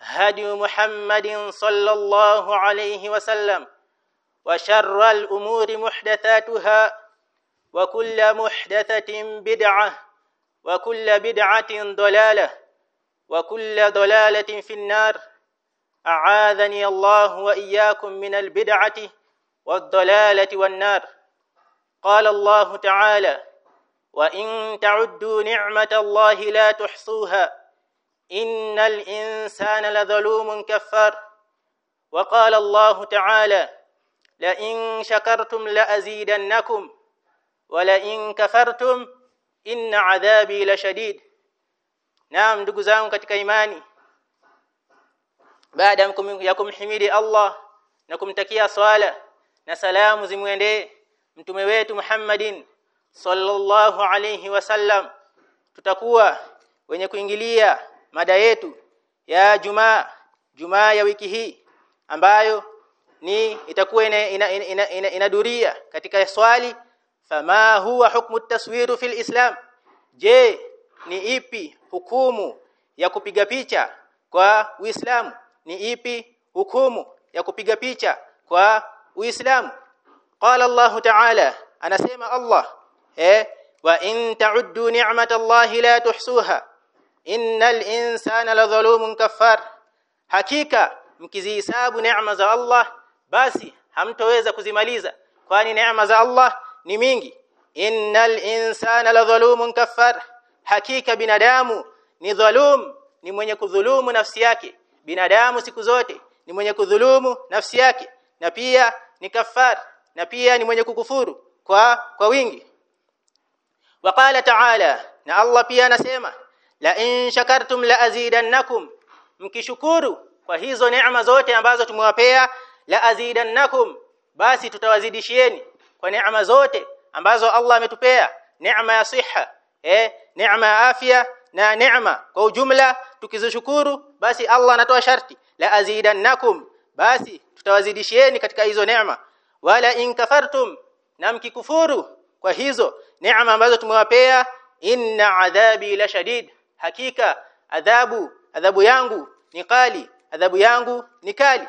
هدي محمد صلى الله عليه وسلم وشر الأمور محدثاتها وكل محدثة بدعة وكل بدعة ضلالة وكل ضلالة في النار. أعاذني الله وإياكم من البدعة والضلالة والنار. قال الله تعالى وإن تعدوا نعمة الله لا تحصوها إن الإنسان لظلوم كفار وقال الله تعالى لئن شكرتم لأزيدنكم ولئن كفرتم إن عذابي لشديد Naam ndugu zangu katika imani baada ya kumhimidi Allah na kumtakia swala na salamu zimwendee mtume wetu Muhammadin sallallahu alayhi wasallam tutakuwa wenye kuingilia mada yetu ya Jumaa Jumaa ya wiki hii ambayo ni itakuwa inaduria ina, ina, ina, ina katika swali fama huwa hukmu taswiru fil Islam? Je ni ipi hukumu ya kupiga picha kwa Uislamu? Ni ipi hukumu ya kupiga picha kwa Uislamu? Qala Allah ta'ala anasema Allah eh wa in ta'uddu ni'matallahi la tuhsuha innal insana ladhulumun kaffar. Hakika mkizihisabu neema za Allah basi hamtoweza kuzimaliza kwani neema za Allah ni mingi. Innal insana ladhulumun kaffar. Hakika binadamu ni dhulum ni mwenye kudhulumu nafsi yake. Binadamu siku zote ni mwenye kudhulumu nafsi yake na pia ni kafar na pia ni mwenye kukufuru kwa kwa wingi. Waqala ta'ala na Allah pia anasema la in shakartum la azidannakum. Mkishukuru kwa hizo neema zote ambazo tumewapea la azidannakum. Basi tutawazidishieni kwa neema zote ambazo Allah ametupea. Neema ya siha eh neema ya afya na neema kwa ujumla. Tukizishukuru basi Allah anatoa sharti. La azidannakum. Basi tutawazidishieni katika hizo neema. Wala in kafartum na mkikufuru kwa hizo neema ambazo tumewapea inna adhabi la shadid hakika adhabu adhabu yangu ni kali adhabu yangu ni kali.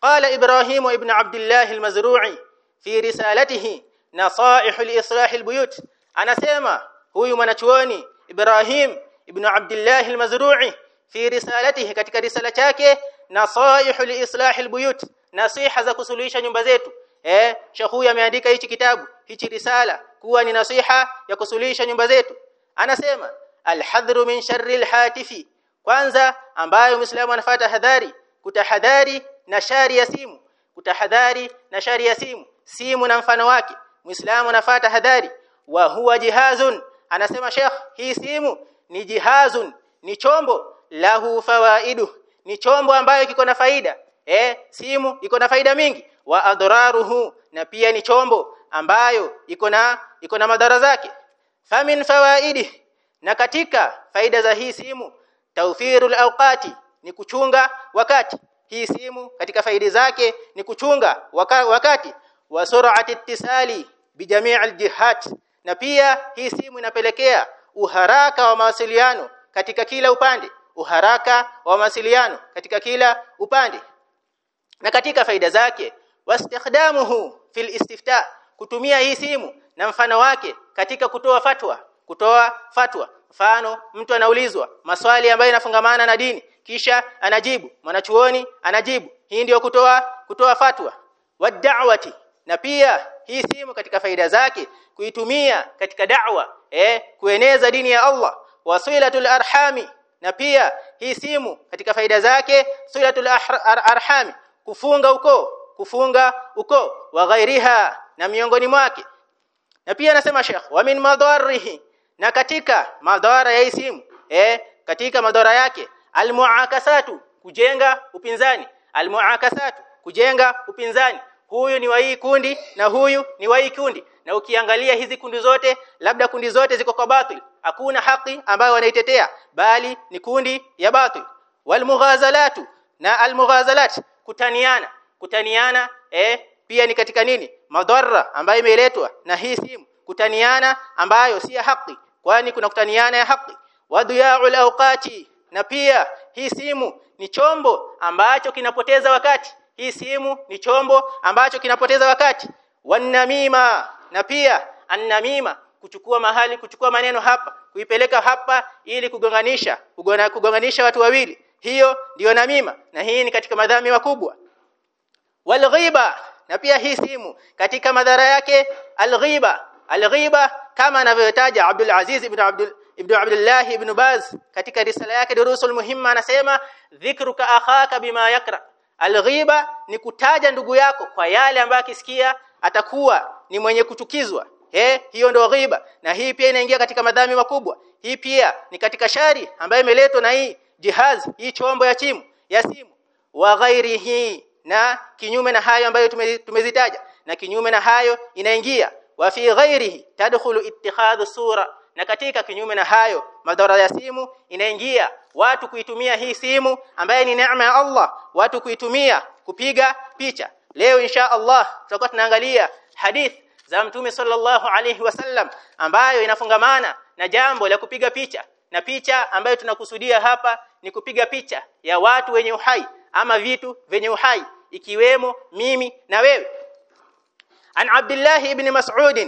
Qala ibrahim ibn abdullah al-mazru'i fi risalatihi nasaih islah al-buyut. Anasema huyu mwanachuoni ibrahim ibn abdullah al-mazru'i fi risalatihi katika risala chake nasaih al-islah al-buyut. Nasiha za kusuluhisha nyumba zetu. Eh shekhu huyu ameandika hichi kitabu hichi risala kuwa ni nasiha ya kusuluhisha nyumba zetu. Anasema alhadhru min sharri alhatifi kwanza ambayo muislamu anafuata hadhari kutahadhari na shari ya simu. Kutahadhari na shari ya simu simu na mfano wake. Muislamu anafuata hadhari wa huwa jihazun. Anasema Sheikh hii simu ni jihazun ni chombo lahu fawaidu ni chombo ambayo kiko na faida. Eh simu iko na faida mingi. Wa adraruhu na pia ni chombo ambayo iko na iko na madhara zake. Famin fawaidi na katika faida za hii simu tawfirul awqati ni kuchunga wakati. Hii simu katika faida zake ni kuchunga waka, wakati. Wa sur'ati ittisali bijamii aljihat na pia hii simu inapelekea uharaka wa mawasiliano katika kila upande. Uharaka wa mawasiliano katika kila upande. Na katika faida zake wastikhdamuhu fil istifta. Kutumia hii simu na mfano wake katika kutoa fatwa kutoa fatwa. Mfano mtu anaulizwa maswali ambayo yanafungamana na dini kisha anajibu mwanachuoni anajibu. Hii ndiyo kutoa kutoa fatwa. Wad'awati na pia hii simu katika faida zake kuitumia katika da'wa eh kueneza dini ya Allah. Wasilatul arhami. Na pia hii simu katika faida zake silatul arhami. Kufunga ukoo kufunga ukoo. Wa ghairiha. Na miongoni mwake. Na pia anasema Sheikh wa min madarihi na katika madhara ya isimu eh katika madhara yake almuakasatu kujenga upinzani. Almuakasatu kujenga upinzani. Huyu ni wa hii kundi na huyu ni wa hii kundi. Na ukiangalia hizi kundi zote labda kundi zote ziko kwa batil. Hakuna haki ambayo wanaitetea bali ni kundi ya batil. Walmughazalatu na almughazalat kutaniana. Kutaniana eh pia ni katika nini? Madhara ambayo imeletwa na hii simu. Kutaniana ambayo si haki kwani kuna kutaniana ya haki? Waduyaul awqati. Na pia hii simu ni chombo ambacho kinapoteza wakati. Hii simu ni chombo ambacho kinapoteza wakati. Wanamima na pia annamima kuchukua mahali kuchukua maneno hapa. Kuipeleka hapa ili kugonganisha. Kugona, kugonganisha watu wawili. Hiyo ndiyo namima. Na hii ni katika madhambi makubwa. Walghiba na pia hii simu. Katika madhara yake alghiba alghiba kama anavyotaja Abdul Aziz ibn Abdul ibn Abdullah ibn Baz katika risala yake durusul muhimma anasema dhikruka akhaka bima yakra. Alghiba ni kutaja ndugu yako kwa yale ambayo akisikia atakuwa ni mwenye kuchukizwa eh hiyo ndio ghiba. Na hii pia inaingia katika madhambi makubwa. Hii pia ni katika shari ambayo imeletwa na hii jihaz hii chombo ya chimu ya simu. Wa ghairihi na kinyume na hayo ambayo tumezitaja. Na kinyume na hayo inaingia wa fi ghairihi tadkhulu ittikhadhu sura. Na katika kinyume na hayo madhara ya simu inaingia. Watu kuitumia hii simu ambaye ni neema ya Allah watu kuitumia kupiga picha. Leo insha Allah tutakuwa tunaangalia hadith za mtume sallallahu alayhi wasallam ambayo inafungamana na jambo la kupiga picha. Na picha ambayo tunakusudia hapa ni kupiga picha ya watu wenye uhai ama vitu vyenye uhai ikiwemo mimi na wewe an Abdullah ibn Mas'ud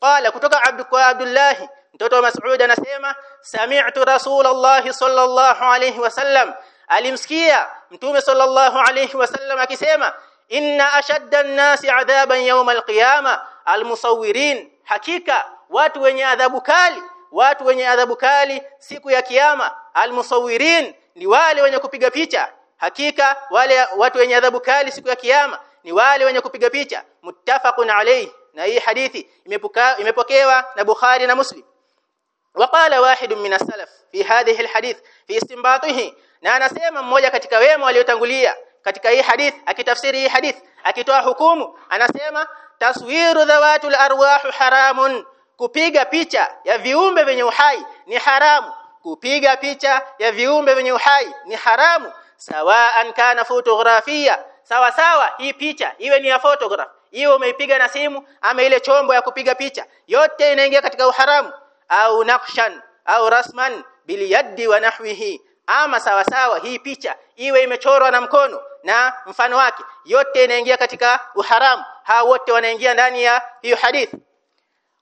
qala kutoka Abdullah mtoto wa Mas'ud anasema sami'tu Rasulullah sallallahu alayhi wasallam alimsikia mtume sallallahu alayhi wasallam akisema inna ashadda an-nasi adhaban yawm al-qiyama. Al-musawwirin hakika watu wenye adhabu kali watu wenye adhabu kali siku ya kiyama. Al-musawwirin ni wale wenye kupiga picha. Hakika wale watu wenye adhabu kali siku ya kiyama ni wale wenye kupiga picha. Muttafaqun alayhi. Na hii hadithi imepokewa na Bukhari na Muslim. Waqala wahid min as-salaf fi hadhihi al-hadith fi istinbatihi. Na anasema mmoja katika wema waliotangulia katika hii hadith akitafsiri hii hadith akitoa hukumu anasema taswiru dhawatul arwah haramun. Kupiga picha ya viumbe vyenye uhai ni haramu. Kupiga picha ya viumbe vyenye uhai ni haramu. Sawaan kana fotografia sawa sawa hii picha iwe ni ya photograph. Iwe umeipiga na simu ama ile chombo ya kupiga picha. Yote inaingia katika uharamu. Au naqshan au rasman biliyadi wa nahwihi. Ama sawa sawa hii picha iwe imechorwa na mkono na mfano wake. Yote inaingia katika uharamu. Hao wote wanaingia ndani ya hiyo hadith.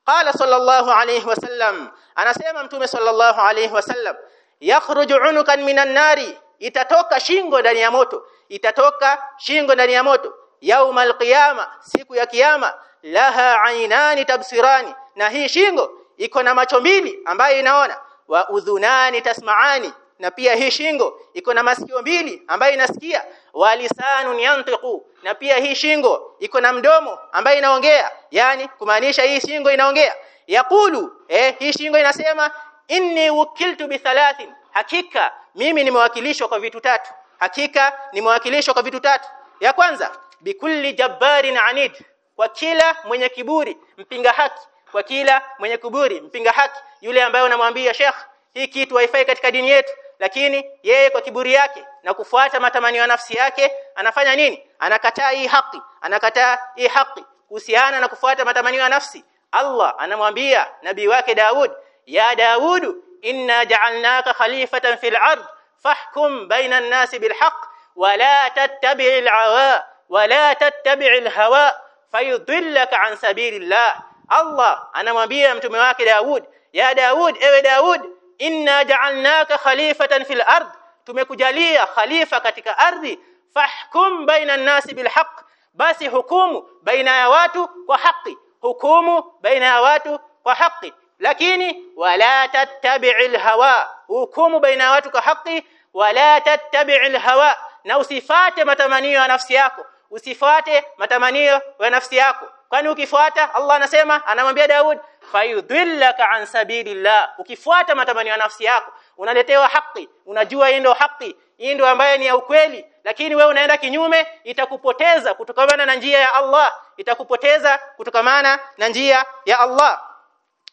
Qala sallallahu alayhi wasallam anasema mtume sallallahu alayhi wasallam yakhruju unukan minan nari. Itatoka shingo ndani ya moto itatoka shingo ndani ya moto. Yaumal qiyama siku ya kiyama laha ainani tabsirani. Na hii shingo iko na macho mbili ambayo inaona. Wa udhunani tasmaani. Na pia hii shingo iko na masikio mbili ambayo inasikia. Wa lisanun yantiqu. Na pia hii shingo iko na mdomo ambayo inaongea. Yani kumaanisha hii shingo inaongea. Yakulu eh hii shingo inasema inni wukiltu bi thalathin. Hakika mimi nimewakilishwa kwa vitu tatu hakika ni nimewakilishwa kwa vitu tatu. Ya kwanza bikulli jabbarin anid kwa kila mwenye kiburi mpinga haki. Kwa kila mwenye kiburi mpinga haki yule ambaye unamwambia Sheikh hii kitu haifai katika dini yetu. Lakini yeye kwa kiburi yake na kufuata matamanio ya nafsi yake anafanya nini? Anakataa hii haki anakataa hii haki. Kuhusiana na kufuata matamanio ya nafsi Allah anamwambia nabii wake Daud ya Daud inna ja'alnaka khalifatan fil ard فاحكم بين الناس بالحق ولا تتبع العواء ولا تتبع الهواء فيضلك عن سبيل الله. الله أنا مبيه متمواك داود. يا داود إيه داود؟ إنا جعلناك خليفة في الأرض. تمكجاليا خليفة كتك أرضي. فاحكم بين الناس بالحق. بس حكوم بين اواتك وحقي حكوم بين اواتك وحقي لكني ولا تتبع الهواء حكوم بين اواتك وحقي wala tattabi'il hawa na usifate matamanio ya nafsi yako. Usifate matamanio ya nafsi yako. Kwani ukifuata Allah anasema anamwambia Daud fayudhillaka an sabilillah ukifuata matamanio ya nafsi yako unaletewa haki unajua hii ndio haki hii ndio ambayo ni ya ukweli. Lakini wewe unaenda kinyume itakupoteza kutokamana na njia ya Allah. Itakupoteza kutokamana na njia ya Allah.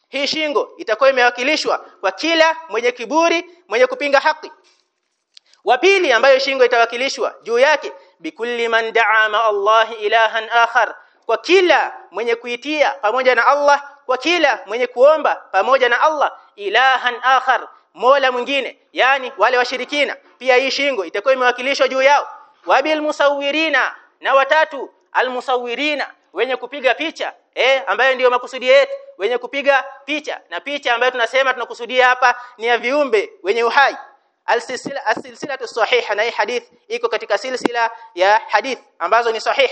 Hii shingo itakuwa imewakilishwa kwa kila mwenye kiburi mwenye kupinga haki wa pili ambayo shingo itawakilishwa juu yake bikulli man daa ma Allah ilahan akhar kwa kila mwenye kuitia pamoja na Allah kwa kila mwenye kuomba pamoja na Allah ilahan akhar mola mwingine yani wale washirikina. Pia hii shingo itakuwa imewakilishwa juu yao. Wabil musawirina na watatu almusawirina wenye kupiga picha eh ambayo ndiyo makusudi yetu wenye kupiga picha. Na picha ambayo tunasema tunakusudia hapa ni ya viumbe wenye uhai alsilsila asilsilatu sahiha na hii hadith iko katika silsila ya hadith ambazo ni sahih.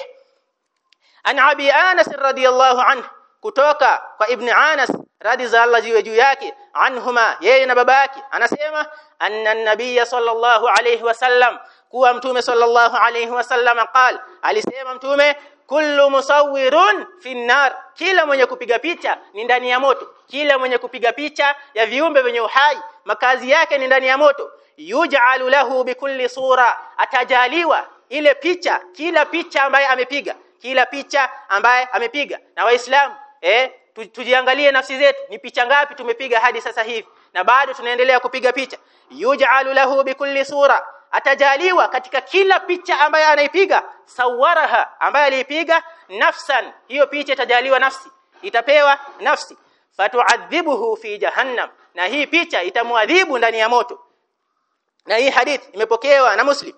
An abi anas radhiyallahu anhu kutoka kwa ibn anas radhi za Allah jiwe juu yake anhuma yeye na baba yake anasema anna nabiy sallallahu alayhi wasallam kuwa mtume sallallahu alayhi wasallam qal alisema mtume kullu musawwirun fi nar kila mwenye kupiga picha ni ndani ya moto kila mwenye kupiga picha ya viumbe wenye uhai makazi yake ni ndani ya moto yuj'alu lahu bikulli sura. Atajaliwa ile picha kila picha ambaye amepiga kila picha ambaye amepiga. Na waislamu eh tujiangalie nafsi zetu. Ni picha ngapi tumepiga hadi sasa hivi? Na bado tunaendelea kupiga picha. Yuj'alu lahu bikulli sura. Atajaliwa katika kila picha ambaye anaipiga sawaraha ambaye aliipiga nafsan. Hiyo picha itajaliwa nafsi. Itapewa nafsi. Fatuadhibuhu fi jahannam. Na hii picha itamuadhibu ndani ya moto na hii hadith imepokewa na muslim.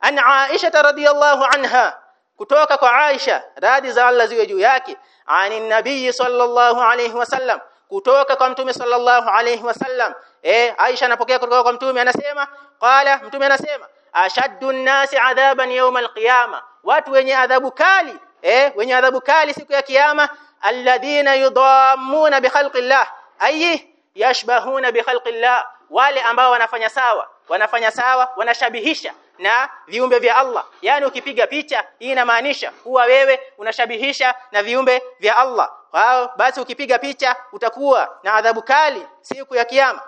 An aisha radhiyallahu anha kutoka kwa Aisha radhi za Allah ziwe juu yake. Ani nabii sallallahu alayhi wasallam kutoka kwa mtume sallallahu alayhi wasallam eh Aisha anapokea kutoka kwa mtume anasema qala mtume anasema ashaddu nasi adhaban yawm alqiyama. Watu wenye adhabu kali eh wenye adhabu kali siku ya kiyama alladhina yudammuna bi khalqillah. Ayi yashbahuna bi khalqillah wale ambao wanafanya sawa wanafanya sawa wanashabihisha na viumbe vya Allah. Yani ukipiga picha hii inamaanisha kuwa wewe unashabihisha na viumbe vya Allah. Wao basi ukipiga picha utakuwa na adhabu kali siku ya kiyama.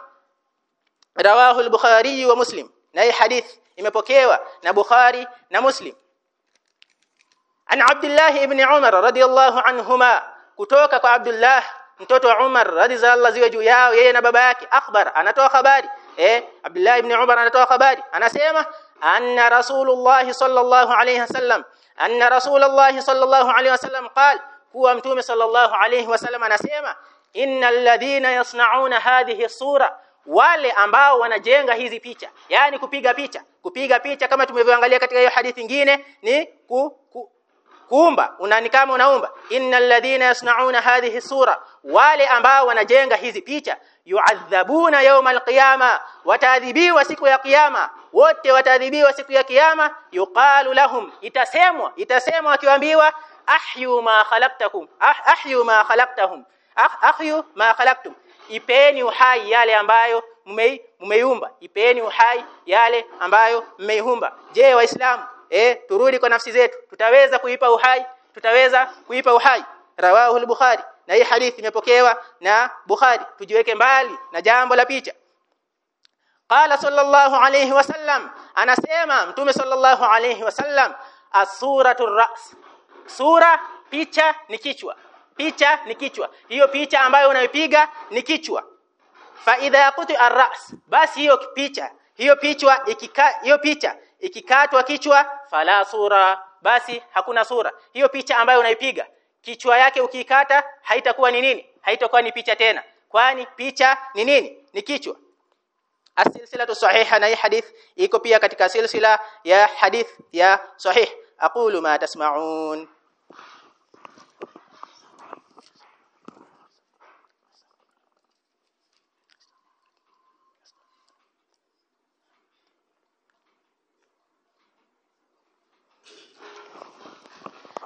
Rawahu al-bukhari wa muslim. Na hii hadith imepokewa na bukhari na muslim. An abdullah ibn umar radiyallahu anhuma kutoka kwa abdullah mtoto wa umar radhiallahu ziwe juu yao yeye na baba yake. Akhbar anatoa habari eh abdullah ibn umar anatoa habari anasema anna rasulullah sallallahu alayhi wasallam anna rasulullah sallallahu alayhi wasallam qal huwa mtume sallallahu alayhi wasallam anasema innal ladhina yasnauna hadhihi sura wale ambao wanajenga hizi picha yani kupiga picha. Kupiga picha kama tumevyoangalia katika hiyo hadithi nyingine ni ku, ku, kuumba unani kama unaumba. Innal ladhina yasnauna hadhihi sura. Wale ambao wanajenga hizi picha yuadhabuna yawmal qiyama. Wataadhibiwa siku ya kiyama. Wote wataadhibiwa siku ya kiyama. Yuqalu lahum. Itasemwa. Itasemwa wakiambiwa ahyu ma khalaqtakum. Ah, ahyu ma khalaqtahum. Ah, ahyu ma khalaqtum. Ipeni uhai yale ambayo mmeiumba ipeni uhai yale ambayo mmeiumba je waislamu eh turudi kwa nafsi zetu. Tutaweza kuipa uhai. Tutaweza kuipa uhai. Rawahu al-bukhari. Na hii hadithi imepokewa na bukhari. Tujiweke mbali na jambo la picha. Qala sallallahu alayhi wasallam anasema mtume sallallahu alayhi wasallam as-suratu ras sura picha ni kichwa. Picha ni kichwa. Hiyo picha ambayo unaipiga ni kichwa. Fa idha qutu ar-ras basi hiyo picha hiyo picha ikika hiyo picha ikikatwa kichwa fala sura. Basi hakuna sura. Hiyo picha ambayo unaipiga kichwa yake ukiikata haitakuwa ni nini? Haitakuwa ni picha tena. Kwani picha ni nini? Ni kichwa. Asilsilatu sahiha na hii hadith iko pia katika silsila ya hadith ya sahih. Aqulu ma tasma'un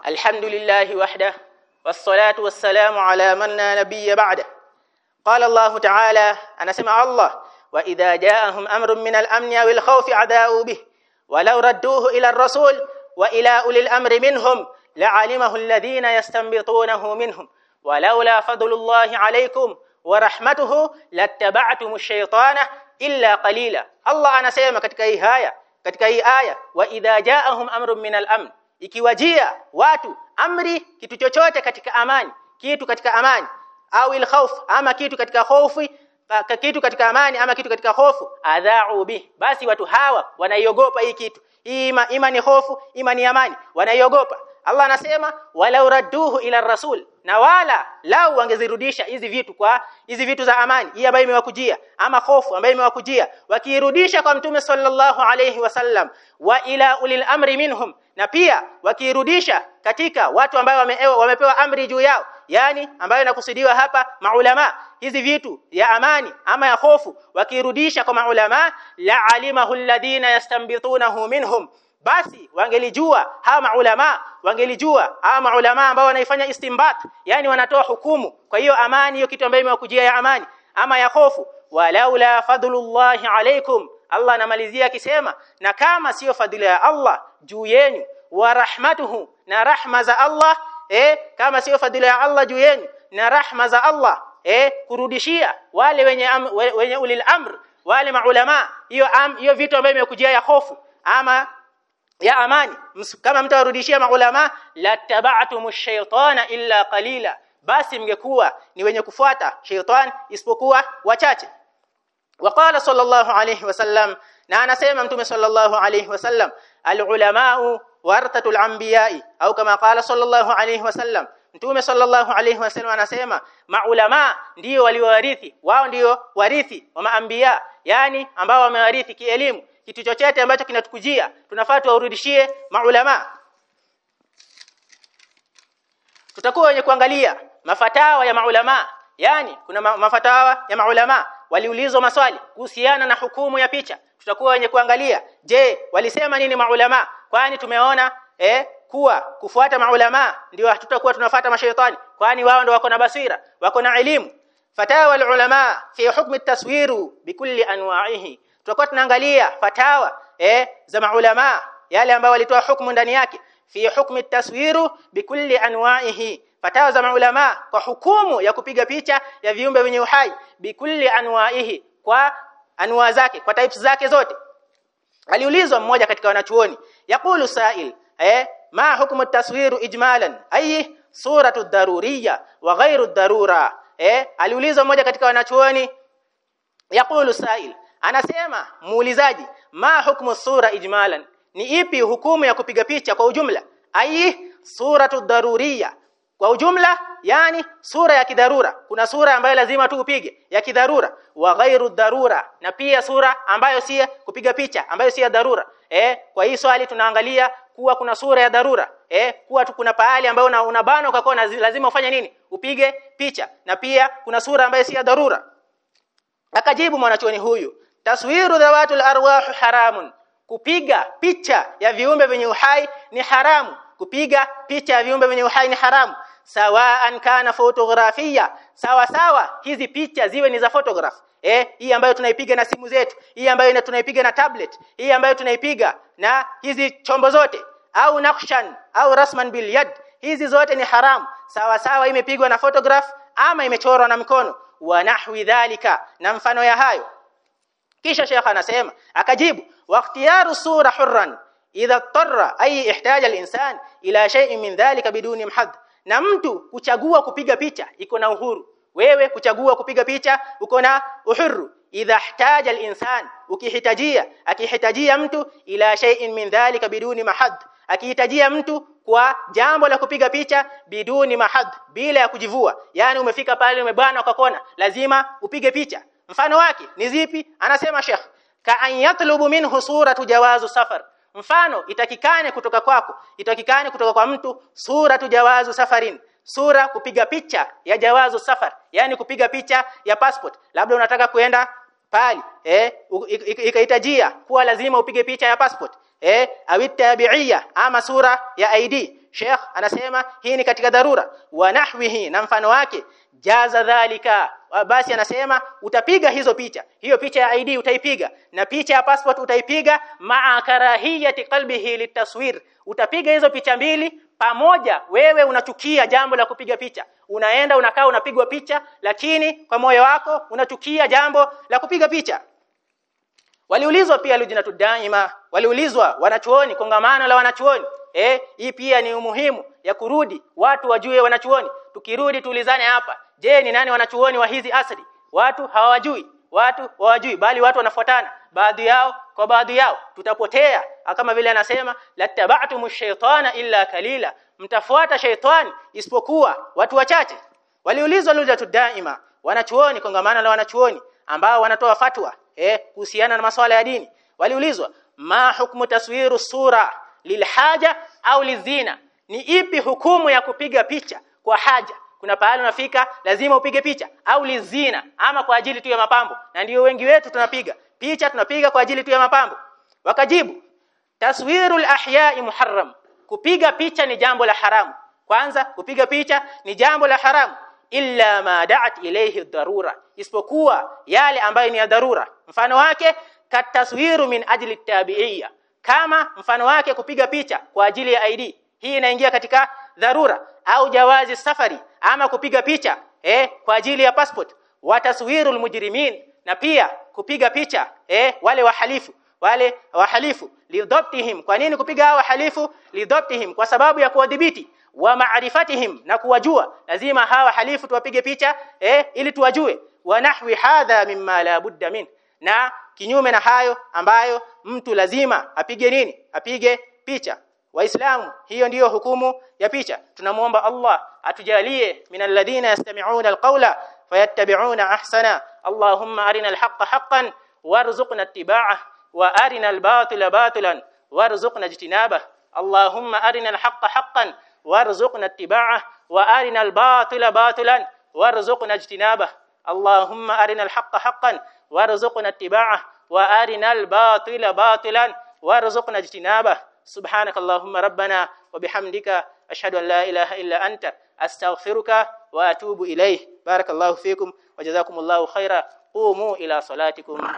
الحمد لله وحده والصلاة والسلام على من لا نبي بعده. قال الله تعالى أنا سمع الله وإذا جاءهم أمر من الأمن أو الخوف عداؤوا به ولو ردوه إلى الرسول وإلى أولي الأمر منهم لعلمه الذين يستنبطونه منهم. ولولا فضل الله عليكم ورحمته لاتبعتم الشيطان إلا قليلا. الله أنا سيما katika hii aya wa idha jaahum amrun min al-amn ikiwajia watu amri kitu chochote katika amani kitu katika amani au ilkhauf ama kitu katika hofu kitu katika amani ama kitu katika hofu adha'u bi basi watu hawa wanaiogopa hii kitu. Ima, ima ni hofu ima ni amani. Wanaiogopa. Allah anasema walau radduhu ila rasul na wala lau wangezirudisha hizi vitu kwa hizi vitu za amani hii ambayo imewakujia ama hofu ambayo imewakujia wakirudisha kwa mtume sallallahu alayhi wasallam wa ila ulil amri minhum na pia wakirudisha katika watu ambao wame, wamepewa amri juu yao yani ambayo inakusudiwa hapa maulama hizi vitu ya amani ama ya hofu wakirudisha kwa maulama la alimahu alladhina yastanbitunahu minhum basi wangelijua hawa maulama wangelijua hawa maulama ambao wanaifanya istimbat yani wanatoa hukumu. Kwa hiyo amani hiyo kitu ambayo imewakujia ya amani. Ama ya hofu walaula fadlullahi alaikum Allah anamalizia akisema na kama sio fadhila ya Allah juu yenu wa rahmatuhu na rahma za Allah eh kama sio fadhila ya Allah juu yenu na rahma za Allah eh kurudishia wale wenye am, wenye ulil amr wale maulama. Hiyo hiyo vitu ambavyo imekujia ya hofu. Ama ya amani kama mtawarudishia maulama la tabatum shaitana illa qalila. Basi mngekuwa ni wenye kufuata shaitan isipokuwa wachache. Waqala sallallahu alayhi wasallam na anasema mtume sallallahu alayhi wasallam alulamaa warathatul anbiya'i. Au kama qala sallallahu alayhi wasallam mtume sallallahu alayhi wasallam anasema maulama ndio waliowarithi wao ndio warithi wa maambiya yani ambao wamewarithi kielimu kitu chochote ambacho kinatukujia tunafaa tuwarudishie maulama. Tutakuwa wenye kuangalia mafatawa ya maulama. Yani kuna ma mafatawa ya maulama. Waliulizwa maswali kuhusiana na hukumu ya picha. Tutakuwa wenye kuangalia je walisema nini maulama? Kwani tumeona eh kuwa kufuata maulama ndio hatutakuwa tunafuata mashaitani. Kwani wao ndio wako na basira wako na elimu. Fatawa ulama fi hukmi taswiru bikulli anwa'ihi tutakuwa tunaangalia fatawa eh za maulama yale ambao walitoa hukumu ndani yake. Fi hukmi taswiru bikulli anwa'ihi. Fatawa za maulama kwa hukumu ya kupiga picha ya viumbe wenye uhai bikulli anwa'ihi kwa anwa zake kwa types zake zote. Aliulizwa mmoja katika wanachuoni yaqulu sa'il eh ma hukmu taswiru ijmalan? Ayi suratu daruriyya wa ghairu darura? Eh aliulizwa mmoja katika wanachuoni yaqulu sa'il anasema muulizaji ma hukmu sura ijmalan? Ni ipi hukumu ya kupiga picha kwa ujumla? Ai suratu daruriyya kwa ujumla yani sura ya kidharura kuna sura ambayo lazima tu upige ya kidharura wa ghairu dharura na pia sura ambayo si kupiga picha ambayo si ya dharura eh kwa hii swali tunaangalia kuwa kuna sura ya dharura eh kuwa tu kuna pahali ambayo una, kwa ukakuwa lazima ufanye nini? Upige picha. Na pia kuna sura ambayo si ya dharura akajibu mwanachuoni huyu taswiru dhawatul arwah haramun. Kupiga picha ya viumbe vyenye uhai ni haramu. Kupiga picha ya viumbe vyenye uhai ni haramu. Sawaan kana fotografia sawa sawa hizi picha ziwe ni za photograph. Eh hii ambayo tunaipiga na simu zetu hii ambayo tunaipiga na tablet hii ambayo tunaipiga na hizi chombo zote. Au nakshan au rasman bil yad. Hizi zote ni haramu sawa sawa imepigwa na photograph ama imechorwa na mkono. Wa nahwi dhalika na mfano ya hayo kisha shekha anasema akajibu waqtiyaru sura hurran idha tarra ay ihtaja al-insan ila shay'in min dhalika biduni mahad na mtu kuchagua kupiga picha iko na uhuru. Wewe kuchagua kupiga picha uko na uhuru. Idha ihtaja al-insan ukihitajia akihitajia mtu ila shay'in min dhalika biduni mahad akihitajia mtu kwa jambo la kupiga picha biduni mahad bila ya kujivua. Yani umefika pale umebana kwa kona lazima upige picha mfano wake ni zipi? Anasema Sheikh ka an yatlubu minhu suratu jawazu safar. Mfano itakikane kutoka kwako itakikane kutoka kwa mtu suratu jawazu safarin. Sura kupiga picha ya jawazu safar yani kupiga picha ya passport. Labda unataka kuenda pali eh ikahitajia kuwa lazima upige picha ya passport eh au ama sura ya ID Sheikh anasema hii ni katika dharura. Wa nahwihi na mfano wake. Jaza dhalika. Basi anasema utapiga hizo picha. Hiyo picha ya ID utaipiga. Na picha ya passport utaipiga. Maa karahiyati qalbihi litaswir. Utapiga hizo picha mbili. Pamoja wewe unachukia jambo la kupiga picha. Unaenda unakaa unapigwa picha. Lakini kwa moyo wako unachukia jambo la kupiga picha waliulizwa pia lujnatu daima. Waliulizwa wanachuoni kongamano la wanachuoni. Eh hii pia ni umuhimu ya kurudi. Watu wajue wanachuoni. Tukirudi tuulizane hapa. Je ni nani wanachuoni wa hizi asri watu hawajui. Watu hawajui bali watu wanafuatana. Baadhi yao kwa baadhi yao. Tutapotea. Kama vile anasema lattaba'tum shaytana illa kalila. Mtafuata shaytani isipokuwa watu wachache. Waliulizwa lujatu daima. Wanachuoni kongamano la wanachuoni ambao wanatoa fatwa eh kuhusiana na masuala ya dini. Waliulizwa ma hukmu taswiru sura lilhaja au lizina? Ni ipi hukumu ya kupiga picha kwa haja? Kuna pahali unafika lazima upige picha. Au lizina ama kwa ajili tu ya mapambo. Na ndio wengi wetu tunapiga. Picha tunapiga kwa ajili tu ya mapambo. Wakajibu taswirul ahya'i muharram. Kupiga picha ni jambo la haramu. Kwanza kupiga picha ni jambo la haramu illa ma da'at ilayhi darura isipokuwa yale ambayo ni ya dharura. Mfano wake kataswiru min ajli tabi'iyya kama mfano wake kupiga picha kwa ajili ya ID hii inaingia katika dharura. Au jawazi safari ama kupiga picha eh kwa ajili ya passport. Wataswiru almujrimin. Mujrimin na pia kupiga picha eh wale wahalifu. Wale wahalifu lidhabtihim kwa nini kupiga wahalifu? Lidhabtihim kwa sababu ya kuwadhibiti wa maarifatihim na kuwajua. Lazima hawa halifu tuwapige picha eh ili tuwajue. Wa nahwi hadha mimma la budda min. Na kinyume na hayo ambayo mtu lazima apige nini? Apige picha. Waislamu hiyo ndiyo hukumu ya picha. Tunamuomba Allah atujalie minalladhina yastami'una alqawla fayattabi'una ahsana. Allahumma arina alhaqqa haqqan warzuqna ittiba'ah wa arina albatila batilan warzuqna ijtinabah. Allahumma arina alhaqqa haqqan وارزقنا اتباعه وأرنا الباطل باطلا. وارزقنا اجتنابه. اللهم أرنا الحق حقا. وارزقنا اتباعه وأرنا الباطل باطلا. وارزقنا اجتنابه. سبحانك اللهم ربنا وبحمدك أشهد أن لا إله إلا أنت. أستغفرك وأتوب إليه. بارك الله فيكم وجزاكم الله خيرا. قوموا إلى صلاتكم.